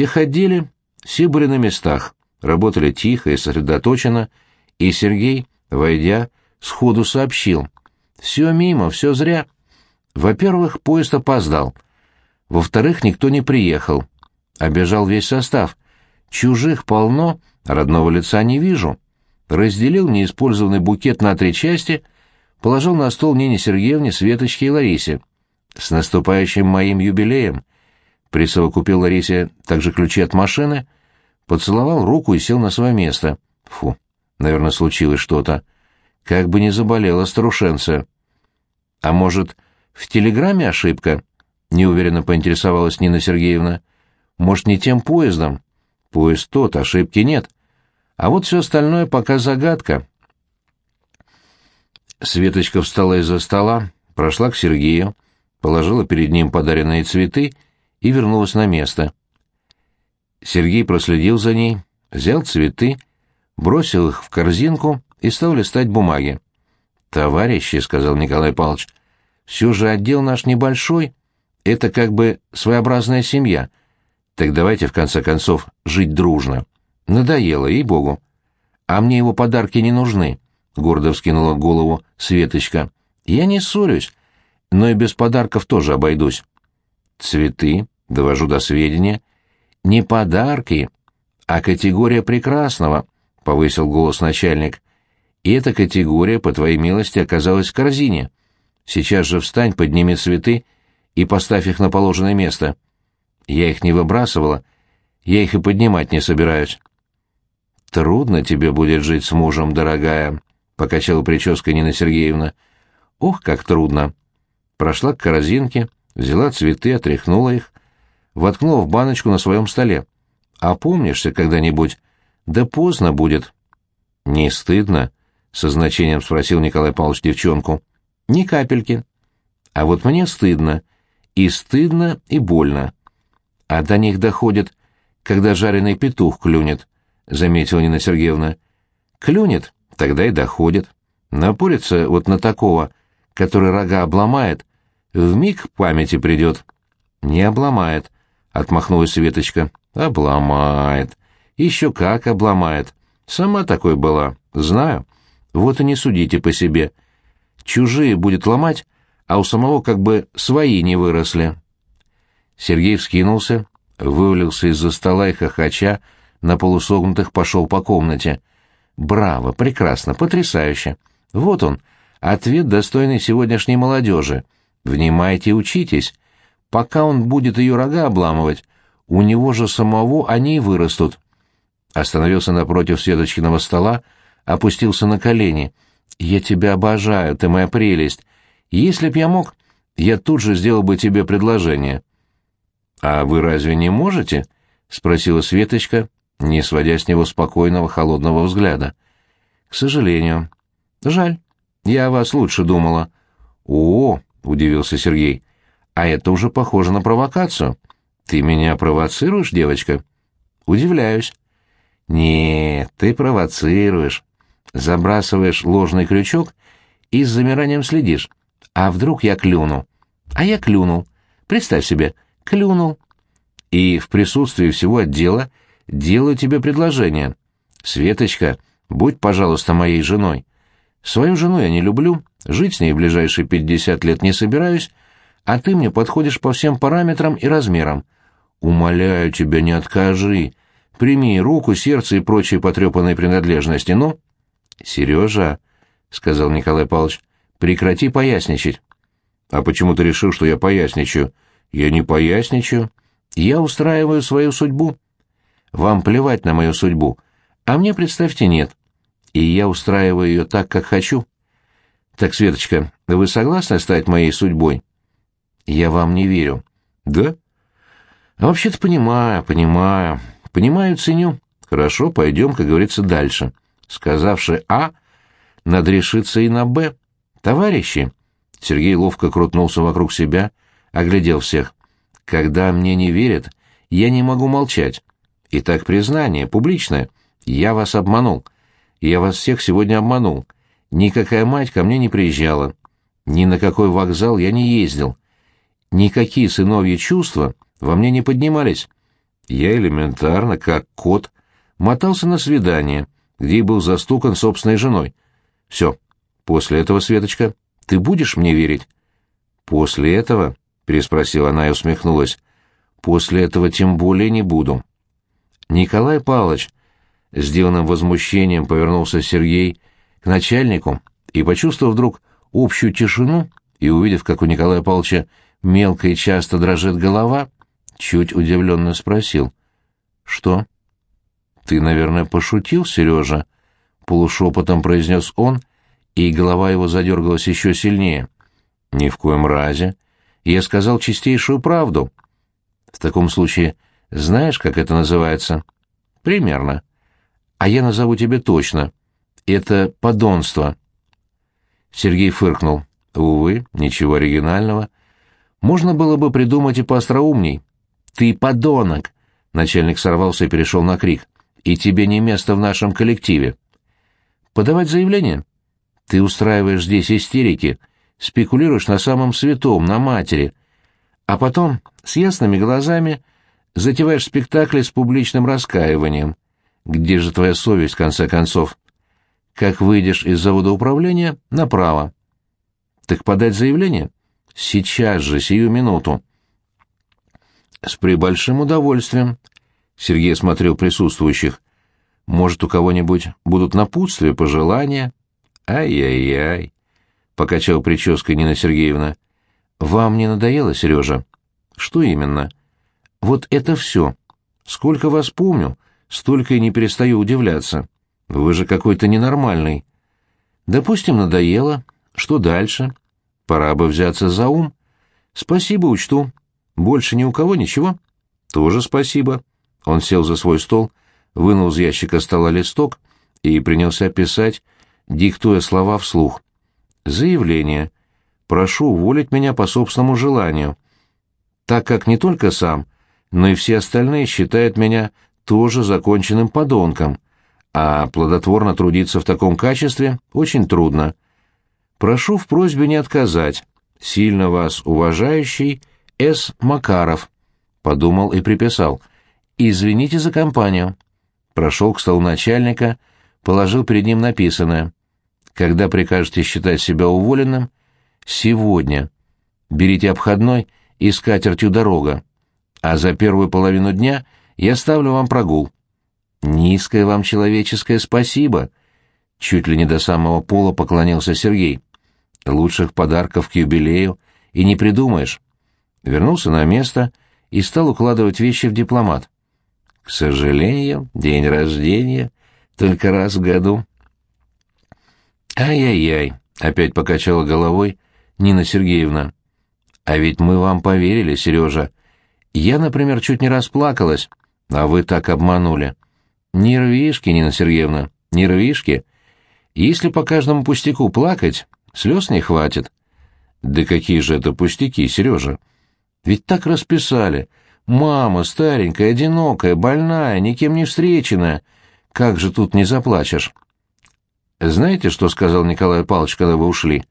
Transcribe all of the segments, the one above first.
В тех отделе все были на местах, работали тихо и сосредоточенно, и Сергей, войдя, сходу сообщил. «Все мимо, все зря. Во-первых, поезд опоздал. Во-вторых, никто не приехал. Обежал весь состав. Чужих полно, родного лица не вижу. Разделил неиспользованный букет на три части, положил на стол Нине Сергеевне, Светочке и Ларисе. С наступающим моим юбилеем присовокупил Ларисе также ключи от машины, поцеловал руку и сел на свое место. Фу, наверное, случилось что-то. Как бы не заболела старушенция. А может, в телеграмме ошибка? Неуверенно поинтересовалась Нина Сергеевна. Может, не тем поездом? Поезд тот, ошибки нет. А вот все остальное пока загадка. Светочка встала из-за стола, прошла к Сергею, положила перед ним подаренные цветы и вернулась на место. Сергей проследил за ней, взял цветы, бросил их в корзинку и стал листать бумаги. «Товарищи», — сказал Николай Павлович, — «все же отдел наш небольшой, это как бы своеобразная семья. Так давайте, в конце концов, жить дружно. Надоело, ей-богу. А мне его подарки не нужны», — гордо вскинула голову Светочка. «Я не ссорюсь, но и без подарков тоже обойдусь. Цветы, довожу до сведения, не подарки, а категория прекрасного, — повысил голос начальник. И эта категория, по твоей милости, оказалась в корзине. Сейчас же встань, подними цветы и поставь их на положенное место. Я их не выбрасывала, я их и поднимать не собираюсь. Трудно тебе будет жить с мужем, дорогая, — покачала прической Нина Сергеевна. Ох, как трудно. Прошла к корзинке, взяла цветы, отряхнула их, воткнула в баночку на своем столе. «Опомнишься когда-нибудь? Да поздно будет». «Не стыдно?» — со значением спросил Николай Павлович девчонку. «Ни капельки. А вот мне стыдно. И стыдно, и больно. А до них доходит, когда жареный петух клюнет», — заметила Нина Сергеевна. «Клюнет, тогда и доходит. Напорится вот на такого, который рога обломает, в миг памяти придет. Не обломает, отмахнулась Светочка. Обломает. Еще как обломает. Сама такой была, знаю. Вот и не судите по себе. Чужие будет ломать, а у самого как бы свои не выросли. Сергей вскинулся, вывалился из-за стола и хохоча, на полусогнутых пошел по комнате. Браво, прекрасно, потрясающе. Вот он, ответ достойный сегодняшней молодежи — Внимайте учитесь. Пока он будет ее рога обламывать, у него же самого они и вырастут. Остановился напротив Светочкиного стола, опустился на колени. «Я тебя обожаю, ты моя прелесть. Если б я мог, я тут же сделал бы тебе предложение». «А вы разве не можете?» — спросила Светочка, не сводя с него спокойного холодного взгляда. «К сожалению. Жаль. Я о вас лучше думала». «О, — удивился Сергей. «А это уже похоже на провокацию. Ты меня провоцируешь, девочка?» «Удивляюсь». «Нет, ты провоцируешь. Забрасываешь ложный крючок и с замиранием следишь. А вдруг я клюну?» «А я клюнул. Представь себе, клюнул. И в присутствии всего отдела делаю тебе предложение. Светочка, будь, пожалуйста, моей женой. Свою жену я не люблю, жить с ней в ближайшие пятьдесят лет не собираюсь, а ты мне подходишь по всем параметрам и размерам. Умоляю тебя, не откажи. Прими руку, сердце и прочие потрепанные принадлежности, ну? Сережа, — сказал Николай Павлович, — прекрати поясничать. А почему ты решил, что я поясничаю? Я не поясничаю. Я устраиваю свою судьбу. Вам плевать на мою судьбу, а мне, представьте, нет и я устраиваю ее так, как хочу. Так, Светочка, вы согласны стать моей судьбой? Я вам не верю. Да? А вообще-то понимаю, понимаю. Понимаю, ценю. Хорошо, пойдем, как говорится, дальше. Сказавши «А», надо решиться и на «Б». Товарищи, Сергей ловко крутнулся вокруг себя, оглядел всех. Когда мне не верят, я не могу молчать. Итак, признание, публичное. Я вас обманул. Я вас всех сегодня обманул. Никакая мать ко мне не приезжала. Ни на какой вокзал я не ездил. Никакие сыновьи чувства во мне не поднимались. Я элементарно, как кот, мотался на свидание, где был застукан собственной женой. Все. После этого, Светочка, ты будешь мне верить? После этого? переспросила она и усмехнулась. После этого тем более не буду. Николай Павлович, сделанным возмущением повернулся Сергей к начальнику и, почувствовав вдруг общую тишину и увидев, как у Николая Павловича мелко и часто дрожит голова, чуть удивленно спросил. «Что?» «Ты, наверное, пошутил, Сережа?» — полушепотом произнес он, и голова его задергалась еще сильнее. «Ни в коем разе. Я сказал чистейшую правду». «В таком случае, знаешь, как это называется?» «Примерно. А я назову тебе точно. Это подонство». Сергей фыркнул. «Увы, ничего оригинального. Можно было бы придумать и поостроумней». «Ты подонок!» — начальник сорвался и перешел на крик. «И тебе не место в нашем коллективе». «Подавать заявление?» «Ты устраиваешь здесь истерики, спекулируешь на самом святом, на матери, а потом с ясными глазами затеваешь спектакли с публичным раскаиванием. Где же твоя совесть, в конце концов? Как выйдешь из завода управления, направо. Так подать заявление? Сейчас же, сию минуту. С прибольшим удовольствием. Сергей смотрел присутствующих. Может, у кого-нибудь будут напутствия, пожелания? Ай-яй-яй покачал прической Нина Сергеевна. Вам не надоело, Сережа? Что именно? Вот это все. Сколько вас помню, столько и не перестаю удивляться. Вы же какой-то ненормальный. Допустим, надоело. Что дальше? Пора бы взяться за ум. Спасибо, учту. Больше ни у кого ничего? Тоже спасибо. Он сел за свой стол, вынул из ящика стола листок и принялся писать, диктуя слова вслух. Заявление. Прошу уволить меня по собственному желанию, так как не только сам, но и все остальные считают меня тоже законченным подонком, а плодотворно трудиться в таком качестве очень трудно. Прошу в просьбе не отказать. Сильно вас уважающий С. Макаров. Подумал и приписал. Извините за компанию. Прошел к столу начальника, положил перед ним написанное. Когда прикажете считать себя уволенным? Сегодня. Берите обходной и с катертью дорога. А за первую половину дня я ставлю вам прогул. Низкое вам человеческое спасибо. Чуть ли не до самого пола поклонился Сергей. Лучших подарков к юбилею и не придумаешь. Вернулся на место и стал укладывать вещи в дипломат. К сожалению, день рождения только раз в году. «Ай-яй-яй», — опять покачала головой Нина Сергеевна. «А ведь мы вам поверили, Сережа. Я, например, чуть не расплакалась, а вы так обманули. Нервишки, Нина Сергеевна, нервишки. Если по каждому пустяку плакать, слез не хватит». «Да какие же это пустяки, Сережа? Ведь так расписали. Мама старенькая, одинокая, больная, никем не встреченная. Как же тут не заплачешь?» Знаете, что сказал Николай Павлович, когда вы ушли?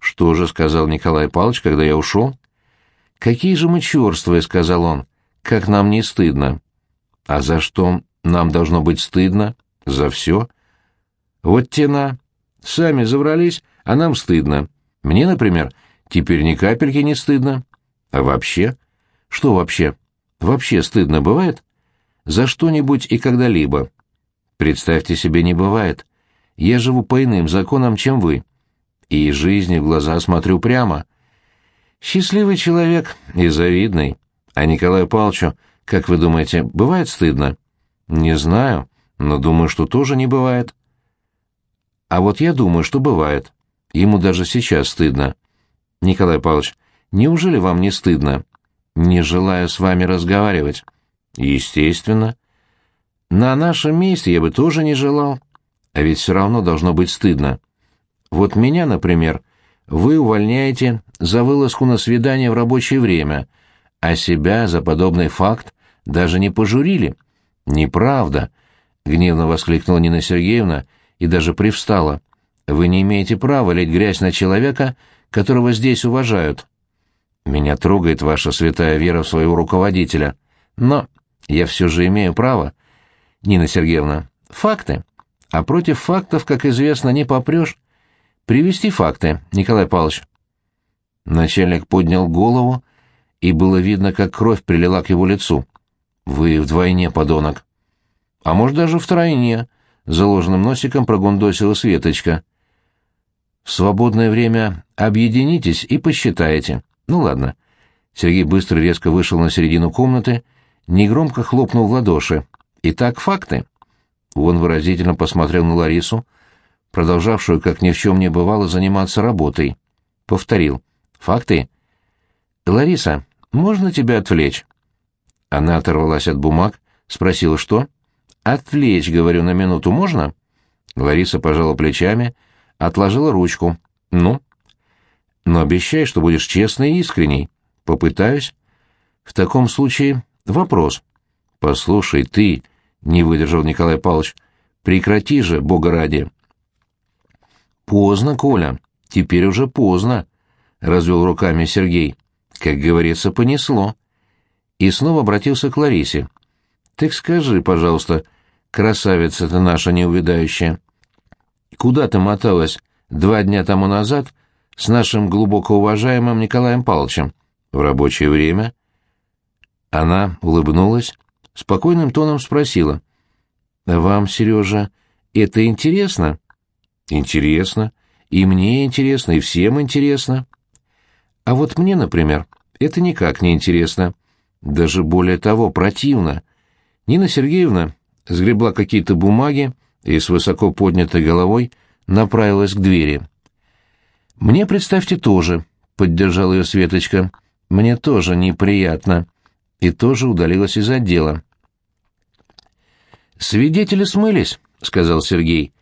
Что же сказал Николай Павлович, когда я ушел? Какие же мы черствые, сказал он. Как нам не стыдно. А за что нам должно быть стыдно? За все. Вот тена. Сами заврались, а нам стыдно. Мне, например, теперь ни капельки не стыдно. А вообще? Что вообще? Вообще стыдно бывает? За что-нибудь и когда-либо. Представьте себе, не бывает. Я живу по иным законам, чем вы. И жизни в глаза смотрю прямо. Счастливый человек и завидный. А Николаю Павловичу, как вы думаете, бывает стыдно? Не знаю, но думаю, что тоже не бывает. А вот я думаю, что бывает. Ему даже сейчас стыдно. Николай Павлович, неужели вам не стыдно? Не желаю с вами разговаривать. Естественно. На нашем месте я бы тоже не желал. А ведь все равно должно быть стыдно. Вот меня, например, вы увольняете за вылазку на свидание в рабочее время, а себя за подобный факт даже не пожурили. Неправда, гневно воскликнула Нина Сергеевна и даже привстала. Вы не имеете права лить грязь на человека, которого здесь уважают. Меня трогает ваша святая вера в своего руководителя. Но я все же имею право. Нина Сергеевна, факты. А против фактов, как известно, не попрешь. Привести факты, Николай Павлович. Начальник поднял голову, и было видно, как кровь прилила к его лицу. Вы вдвойне, подонок. А может, даже втройне, — заложенным носиком прогундосила Светочка. В свободное время объединитесь и посчитаете. Ну ладно. Сергей быстро резко вышел на середину комнаты, негромко хлопнул в ладоши. Итак, факты. Он выразительно посмотрел на Ларису, продолжавшую, как ни в чем не бывало, заниматься работой. Повторил. «Факты?» «Лариса, можно тебя отвлечь?» Она оторвалась от бумаг, спросила, что? «Отвлечь, говорю, на минуту можно?» Лариса пожала плечами, отложила ручку. «Ну?» «Но обещай, что будешь честный и искренний». «Попытаюсь». «В таком случае вопрос». «Послушай, ты...» — не выдержал Николай Павлович. «Прекрати же, бога ради». «Поздно, Коля. Теперь уже поздно», — развел руками Сергей. «Как говорится, понесло». И снова обратился к Ларисе. «Так скажи, пожалуйста, красавица ты наша неувидающая, куда ты моталась два дня тому назад с нашим глубоко уважаемым Николаем Павловичем? В рабочее время?» Она улыбнулась, спокойным тоном спросила. «Вам, Сережа, это интересно?» «Интересно. И мне интересно, и всем интересно. А вот мне, например, это никак не интересно. Даже более того, противно. Нина Сергеевна сгребла какие-то бумаги и с высоко поднятой головой направилась к двери. «Мне, представьте, тоже», — поддержал ее Светочка. «Мне тоже неприятно» и тоже удалилась из отдела. «Свидетели смылись», — сказал Сергей.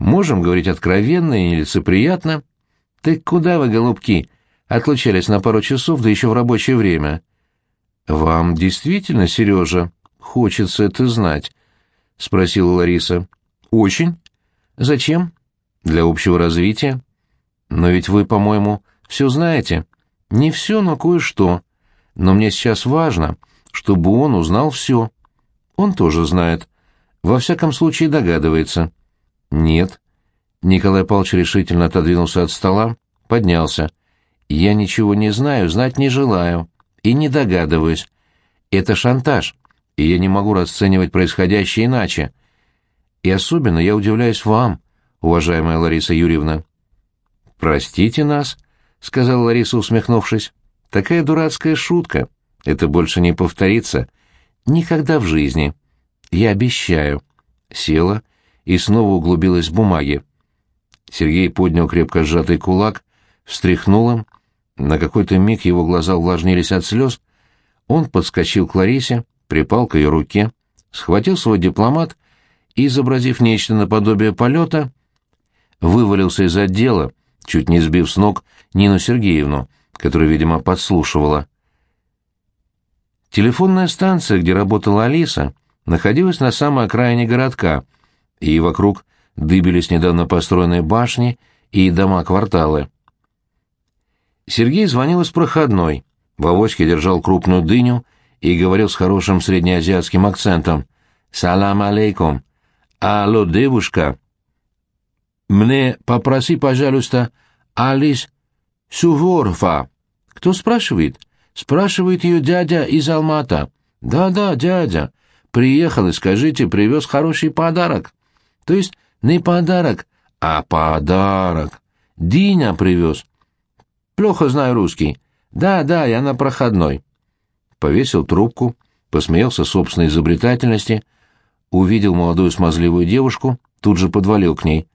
«Можем говорить откровенно и нелицеприятно». «Ты куда вы, голубки?» Отлучались на пару часов, да еще в рабочее время. «Вам действительно, Сережа, хочется это знать?» — спросила Лариса. «Очень. Зачем?» «Для общего развития». «Но ведь вы, по-моему, все знаете». «Не все, но кое-что» но мне сейчас важно, чтобы он узнал все. Он тоже знает. Во всяком случае догадывается. Нет. Николай Павлович решительно отодвинулся от стола, поднялся. Я ничего не знаю, знать не желаю. И не догадываюсь. Это шантаж, и я не могу расценивать происходящее иначе. И особенно я удивляюсь вам, уважаемая Лариса Юрьевна. «Простите нас», — сказала Лариса, усмехнувшись. Такая дурацкая шутка. Это больше не повторится. Никогда в жизни. Я обещаю. Села и снова углубилась в бумаги. Сергей поднял крепко сжатый кулак, встряхнул им. На какой-то миг его глаза увлажнились от слез. Он подскочил к Ларисе, припал к ее руке, схватил свой дипломат изобразив нечто наподобие полета, вывалился из отдела, чуть не сбив с ног Нину Сергеевну, которая, видимо, подслушивала. Телефонная станция, где работала Алиса, находилась на самой окраине городка, и вокруг дыбились недавно построенные башни и дома-кварталы. Сергей звонил из проходной, в авоське держал крупную дыню и говорил с хорошим среднеазиатским акцентом. «Салам алейкум! Алло, девушка! Мне попроси, пожалуйста, Алис Суворфа!» Кто спрашивает? Спрашивает ее дядя из Алмата. Да-да, дядя. Приехал и, скажите, привез хороший подарок. То есть не подарок, а подарок. Диня привез. Плохо знаю русский. Да-да, я на проходной. Повесил трубку, посмеялся собственной изобретательности, увидел молодую смазливую девушку, тут же подвалил к ней.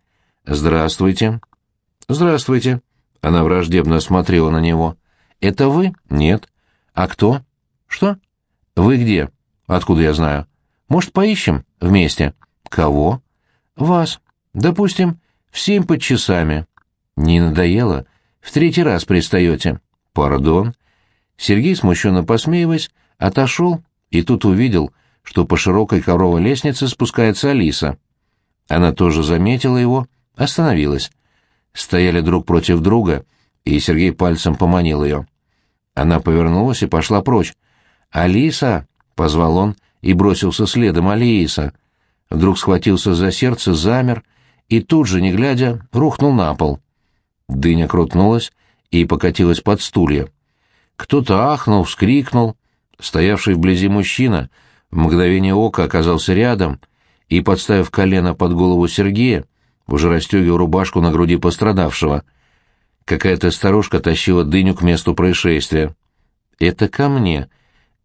«Здравствуйте». «Здравствуйте». Она враждебно смотрела на него. «Это вы?» «Нет». «А кто?» «Что?» «Вы где?» «Откуда я знаю?» «Может, поищем вместе?» «Кого?» «Вас. Допустим, в семь под часами». «Не надоело? В третий раз пристаете». «Пардон». Сергей, смущенно посмеиваясь, отошел и тут увидел, что по широкой коровой лестнице спускается Алиса. Она тоже заметила его, остановилась. Стояли друг против друга — и Сергей пальцем поманил ее. Она повернулась и пошла прочь. «Алиса!» — позвал он и бросился следом Алиса. Вдруг схватился за сердце, замер и тут же, не глядя, рухнул на пол. Дыня крутнулась и покатилась под стулья. Кто-то ахнул, вскрикнул. Стоявший вблизи мужчина в мгновение ока оказался рядом и, подставив колено под голову Сергея, уже расстегивал рубашку на груди пострадавшего. Какая-то старушка тащила дыню к месту происшествия. «Это ко мне.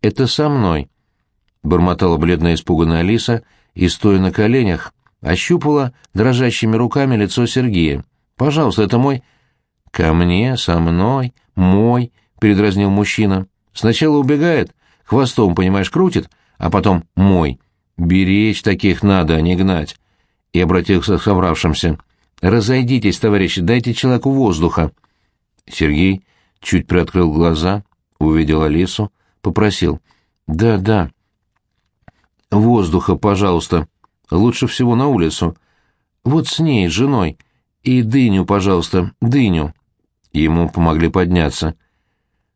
Это со мной», — бормотала бледная испуганная Алиса и, стоя на коленях, ощупала дрожащими руками лицо Сергея. «Пожалуйста, это мой...» «Ко мне, со мной, мой», — передразнил мужчина. «Сначала убегает, хвостом, понимаешь, крутит, а потом мой. Беречь таких надо, а не гнать». И обратился к собравшимся. «Разойдитесь, товарищи, дайте человеку воздуха». Сергей чуть приоткрыл глаза, увидел Алису, попросил. «Да, да. Воздуха, пожалуйста. Лучше всего на улицу. Вот с ней, с женой. И дыню, пожалуйста, дыню». Ему помогли подняться.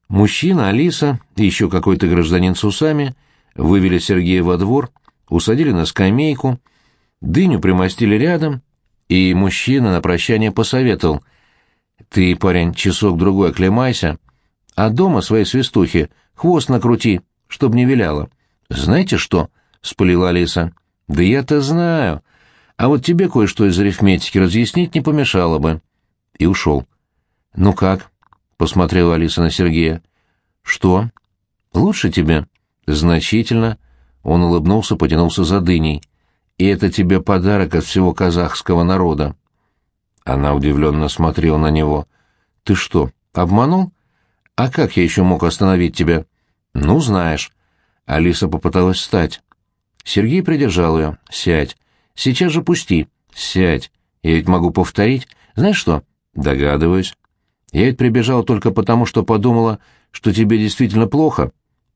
Мужчина, Алиса и еще какой-то гражданин с усами вывели Сергея во двор, усадили на скамейку, дыню примостили рядом, и мужчина на прощание посоветовал. «Ты, парень, часок-другой оклемайся, а дома своей свистухи хвост накрути, чтоб не виляла». «Знаете что?» — спалила Алиса. «Да я-то знаю. А вот тебе кое-что из арифметики разъяснить не помешало бы». И ушел. «Ну как?» — посмотрела Алиса на Сергея. «Что? Лучше тебе?» «Значительно». Он улыбнулся, потянулся за дыней. «И это тебе подарок от всего казахского народа». Она удивленно смотрела на него. «Ты что, обманул? А как я еще мог остановить тебя?» «Ну, знаешь». Алиса попыталась встать. Сергей придержал ее. «Сядь. Сейчас же пусти. Сядь. Я ведь могу повторить. Знаешь что?» «Догадываюсь». Я ведь прибежала только потому, что подумала, что тебе действительно плохо.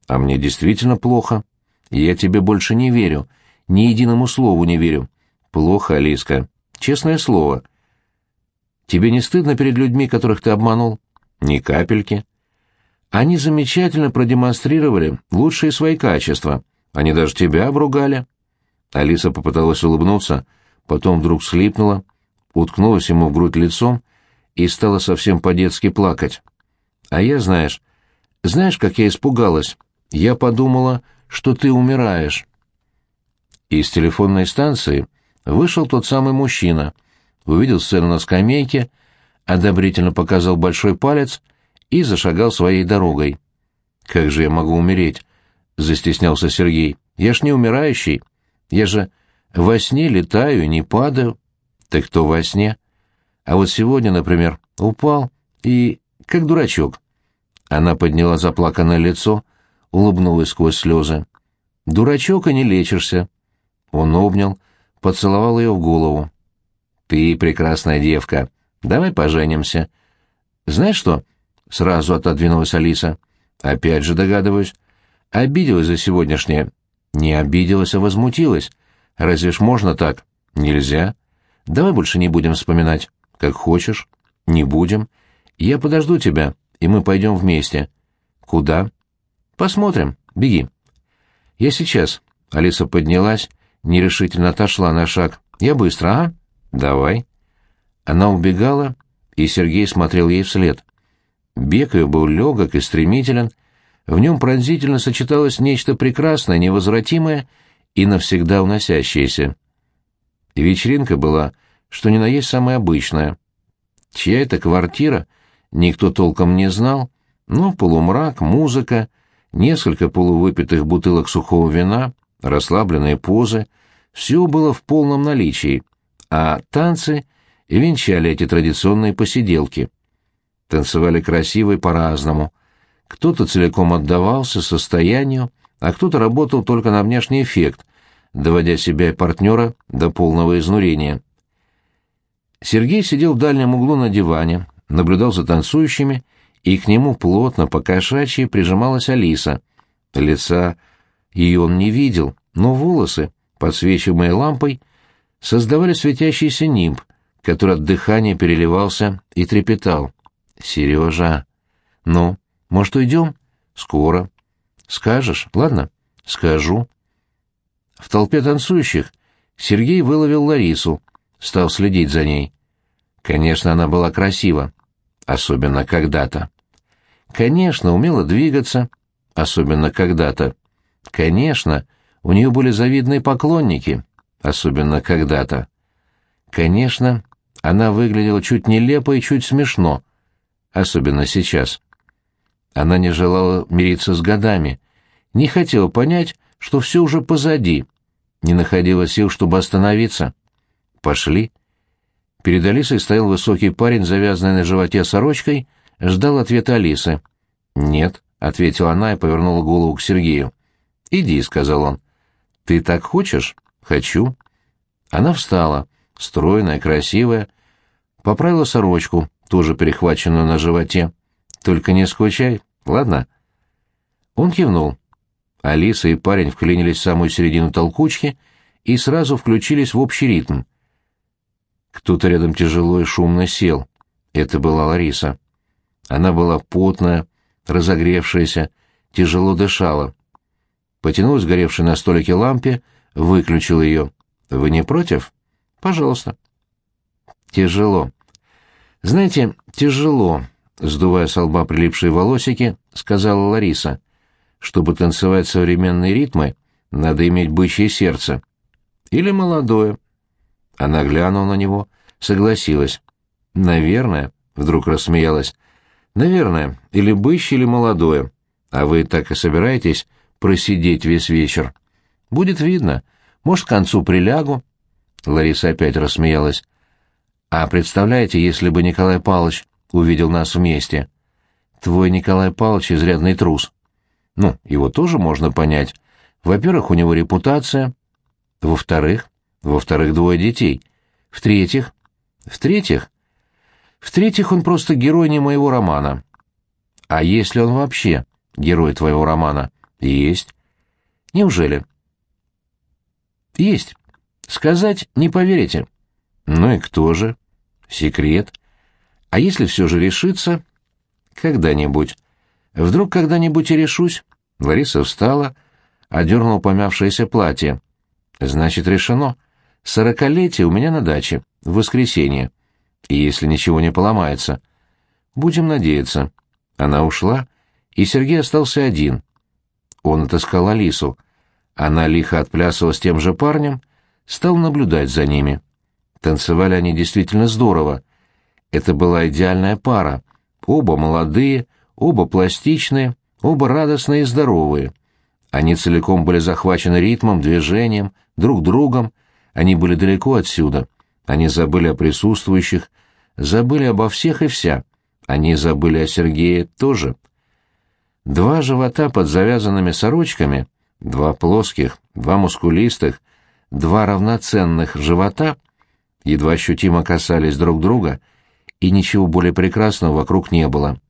А мне действительно плохо. Я тебе больше не верю. Ни единому слову не верю. Плохо, Алиска. Честное слово. Тебе не стыдно перед людьми, которых ты обманул? Ни капельки. Они замечательно продемонстрировали лучшие свои качества. Они даже тебя обругали. Алиса попыталась улыбнуться, потом вдруг слипнула, уткнулась ему в грудь лицом и стала совсем по-детски плакать. А я, знаешь, знаешь, как я испугалась? Я подумала, что ты умираешь. Из телефонной станции вышел тот самый мужчина, увидел сцену на скамейке, одобрительно показал большой палец и зашагал своей дорогой. «Как же я могу умереть?» — застеснялся Сергей. «Я ж не умирающий. Я же во сне летаю, не падаю». «Так кто во сне?» А вот сегодня, например, упал и... как дурачок. Она подняла заплаканное лицо, улыбнулась сквозь слезы. «Дурачок, и не лечишься». Он обнял, поцеловал ее в голову. «Ты прекрасная девка. Давай поженимся». «Знаешь что?» — сразу отодвинулась Алиса. «Опять же догадываюсь. Обиделась за сегодняшнее». «Не обиделась, а возмутилась. Разве ж можно так?» «Нельзя. Давай больше не будем вспоминать». Как хочешь. Не будем. Я подожду тебя, и мы пойдем вместе. Куда? Посмотрим. Беги. Я сейчас. Алиса поднялась, нерешительно отошла на шаг. Я быстро, а? Давай. Она убегала, и Сергей смотрел ей вслед. Бег ее был легок и стремителен, в нем пронзительно сочеталось нечто прекрасное, невозвратимое и навсегда уносящееся. Вечеринка была что ни на есть самое обычное. Чья это квартира, никто толком не знал, но полумрак, музыка, несколько полувыпитых бутылок сухого вина, расслабленные позы — все было в полном наличии, а танцы венчали эти традиционные посиделки. Танцевали красиво и по-разному. Кто-то целиком отдавался состоянию, а кто-то работал только на внешний эффект, доводя себя и партнера до полного изнурения. Сергей сидел в дальнем углу на диване, наблюдал за танцующими, и к нему плотно, по кошачьи, прижималась Алиса. Лица ее он не видел, но волосы, подсвечиваемые лампой, создавали светящийся нимб, который от дыхания переливался и трепетал. «Сережа!» «Ну, может, уйдем?» «Скоро». «Скажешь? Ладно?» «Скажу». толпе танцующих Сергей выловил Ларису, стал следить за ней. Конечно, она была красива, особенно когда-то. Конечно, умела двигаться, особенно когда-то. Конечно, у нее были завидные поклонники, особенно когда-то. Конечно, она выглядела чуть нелепо и чуть смешно, особенно сейчас. Она не желала мириться с годами, не хотела понять, что все уже позади, не находила сил, чтобы остановиться. Пошли. Перед Алисой стоял высокий парень, завязанный на животе сорочкой, ждал ответа Алисы. «Нет», — ответила она и повернула голову к Сергею. «Иди», — сказал он. «Ты так хочешь?» «Хочу». Она встала, стройная, красивая, поправила сорочку, тоже перехваченную на животе. «Только не скучай, ладно?» Он кивнул. Алиса и парень вклинились в самую середину толкучки и сразу включились в общий ритм. Кто-то рядом тяжело и шумно сел. Это была Лариса. Она была потная, разогревшаяся, тяжело дышала. Потянулась горевшей на столике лампе, выключила ее. «Вы не против?» «Пожалуйста». «Тяжело». «Знаете, тяжело», — сдувая с лба прилипшие волосики, сказала Лариса. «Чтобы танцевать современные ритмы, надо иметь бычье сердце». «Или молодое». Она глянула на него, согласилась. «Наверное», — вдруг рассмеялась, — «наверное, или бычье, или молодое. А вы так и собираетесь просидеть весь вечер? Будет видно. Может, к концу прилягу». Лариса опять рассмеялась. «А представляете, если бы Николай Павлович увидел нас вместе? Твой Николай Павлович изрядный трус. Ну, его тоже можно понять. Во-первых, у него репутация. Во-вторых, во-вторых, двое детей. В-третьих... В-третьих... В-третьих, он просто герой не моего романа. А если он вообще герой твоего романа? Есть. Неужели? Есть. Сказать не поверите. Ну и кто же? Секрет. А если все же решиться? Когда-нибудь. Вдруг когда-нибудь и решусь? Лариса встала, одернула помявшееся платье. Значит, решено. Сорокалетие у меня на даче, в воскресенье. И если ничего не поломается. Будем надеяться. Она ушла, и Сергей остался один. Он отыскал Алису. Она лихо отплясывала с тем же парнем, стал наблюдать за ними. Танцевали они действительно здорово. Это была идеальная пара. Оба молодые, оба пластичные, оба радостные и здоровые. Они целиком были захвачены ритмом, движением, друг другом. Они были далеко отсюда. Они забыли о присутствующих, забыли обо всех и вся. Они забыли о Сергее тоже. Два живота под завязанными сорочками, два плоских, два мускулистых, два равноценных живота едва ощутимо касались друг друга, и ничего более прекрасного вокруг не было.